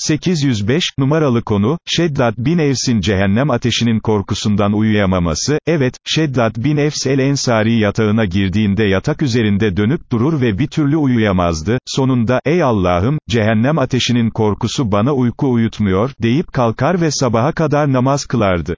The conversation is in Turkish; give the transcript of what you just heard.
805, numaralı konu, Şeddat bin Evs'in cehennem ateşinin korkusundan uyuyamaması, evet, Şeddat bin Evs el-Ensari yatağına girdiğinde yatak üzerinde dönüp durur ve bir türlü uyuyamazdı, sonunda, ey Allah'ım, cehennem ateşinin korkusu bana uyku uyutmuyor, deyip kalkar ve sabaha kadar namaz kılardı.